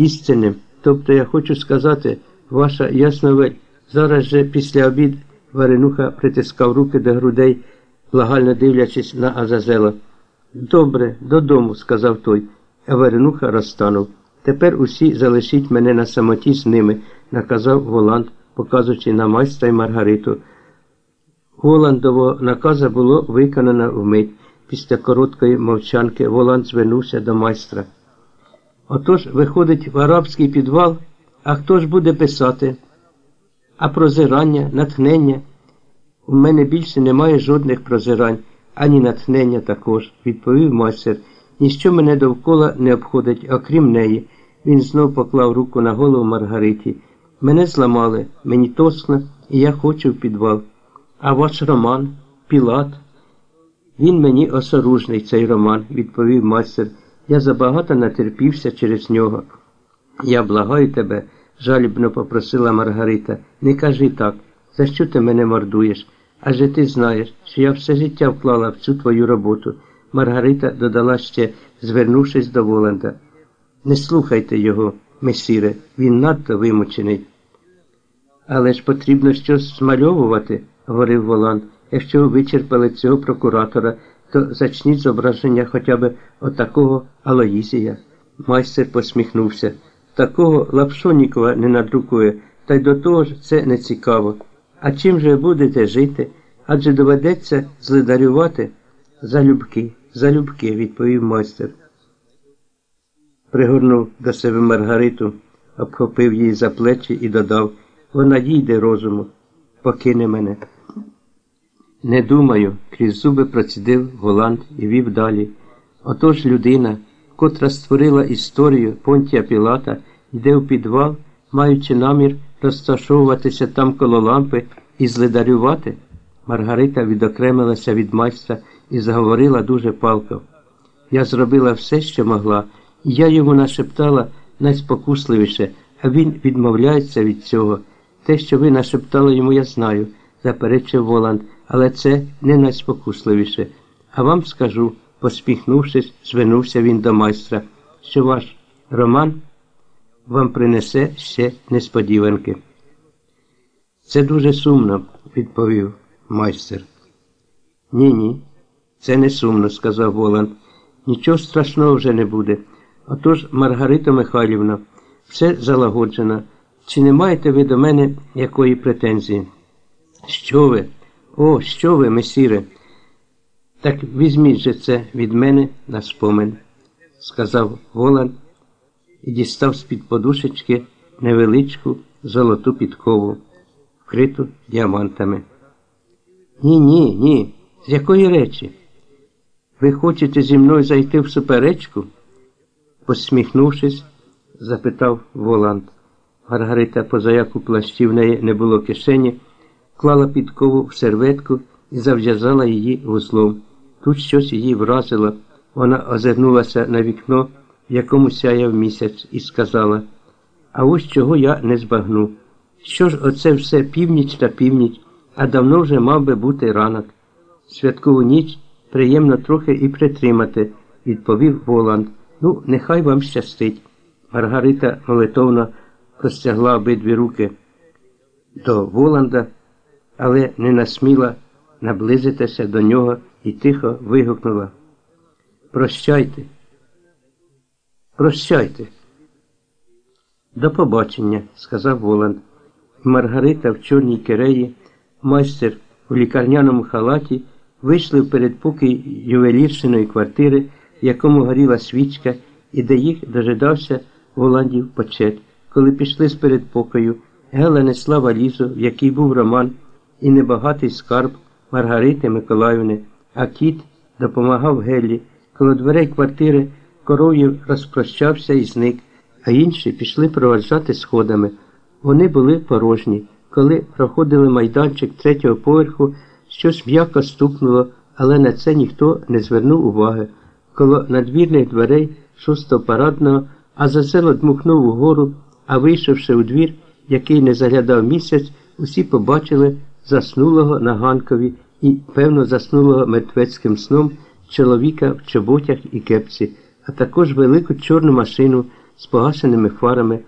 істинним. Тобто я хочу сказати, ваша ясновель, зараз же після обід Варенуха притискав руки до грудей, благально дивлячись на Азазела. Добре, додому, сказав той, а Варенуха розтанув. Тепер усі залишіть мене на самоті з ними, наказав Воланд, показуючи на майстра й Маргариту. Воландового наказа було виконано вмить. Після короткої мовчанки Воланд звернувся до майстра. Отож виходить в арабський підвал, а хто ж буде писати? А прозирання, натхнення? У мене більше немає жодних прозирань, ані натхнення також, відповів майстер. Ніщо мене довкола не обходить, окрім неї. Він знов поклав руку на голову Маргариті. Мене зламали, мені тосно, і я хочу в підвал. А ваш роман, Пілат? Він мені осоружний, цей роман, відповів майстер. Я забагато натерпівся через нього. Я благаю тебе, жалібно попросила Маргарита. Не кажи так, за що ти мене мордуєш? Адже ти знаєш, що я все життя вклала в цю твою роботу. Маргарита додала ще, звернувшись до Воланда. Не слухайте його, месіре, він надто вимучений. Але ж потрібно щось змальовувати, говорив Воланд. Якщо ви вичерпали цього прокуратора, то зачніть зображення хоча б отакого Алоїзія. Майстер посміхнувся. Такого Лапшонікова не надрукує, та й до того ж це не цікаво. А чим же будете жити? Адже доведеться злидарювати залюбки, залюбки, відповів майстер. Пригорнув до себе Маргариту, обхопив її за плечі і додав вона дійде розуму, покине мене. Не думаю, крізь зуби процідив Голланд і вів далі. Отож людина, котра створила історію Понтія Пілата, йде у підвал, маючи намір розташовуватися там коло лампи і злидарювати. Маргарита відокремилася від майстра і заговорила дуже палко. Я зробила все, що могла, і я йому нашептала найспокусливіше, а він відмовляється від цього. Те, що ви нашептали йому, я знаю, заперечив Воланд, але це не найспокусливіше. А вам скажу, посміхнувшись, звернувся він до майстра, що ваш роман вам принесе ще несподіванки. Це дуже сумно, відповів майстер. Ні, ні, це не сумно, сказав Воланд. Нічого страшного вже не буде. Отож, Маргарита Михайлівна, все залагоджено. Чи не маєте ви до мене якої претензії? Що ви? О, що ви, месіре? Так візьміть же це від мене на спомин, сказав Воланд і дістав з-під подушечки невеличку золоту підкову, вкриту діамантами. Ні, ні, ні. З якої речі? Ви хочете зі мною зайти в суперечку? посміхнувшись, запитав Воланд. Маргарита, позаяк у плащі в неї не було кишені, клала підкову в серветку і зав'язала її вузлом. Тут щось її вразило. Вона озирнулася на вікно, в якому сяяв місяць, і сказала А ось чого я не збагну. Що ж оце все північ та північ, а давно вже мав би бути ранок. Святкову ніч приємно трохи і притримати, відповів Воланд. Ну, нехай вам щастить. Маргарита молитовно простягла обидві руки до Воланда, але не насміла наблизитися до нього і тихо вигукнула. Прощайте. Прощайте. До побачення, сказав Воланд. Маргарита в чорній киреї, майстер у лікарняному халаті, вийшли в передпокій ювеліршиної квартири, в якому горіла свічка, і де їх дожидався Воландів почет. Коли пішли з передпокою, Гела несла валізу, в якій був роман, і небагатий скарб Маргарити Миколаївни, а кіт допомагав Геллі. Коло дверей квартири коров'ю розпрощався і зник, а інші пішли проваджати сходами. Вони були порожні. Коли проходили майданчик третього поверху, щось м'яко стукнуло, але на це ніхто не звернув уваги. Коло надвірних дверей шостого парадного Азазел дмухнув угору. А вийшовши у двір, який не заглядав місяць, усі побачили заснулого на ганкові і, певно, заснулого мертвецьким сном чоловіка в чоботях і кепці, а також велику чорну машину з погашеними фарами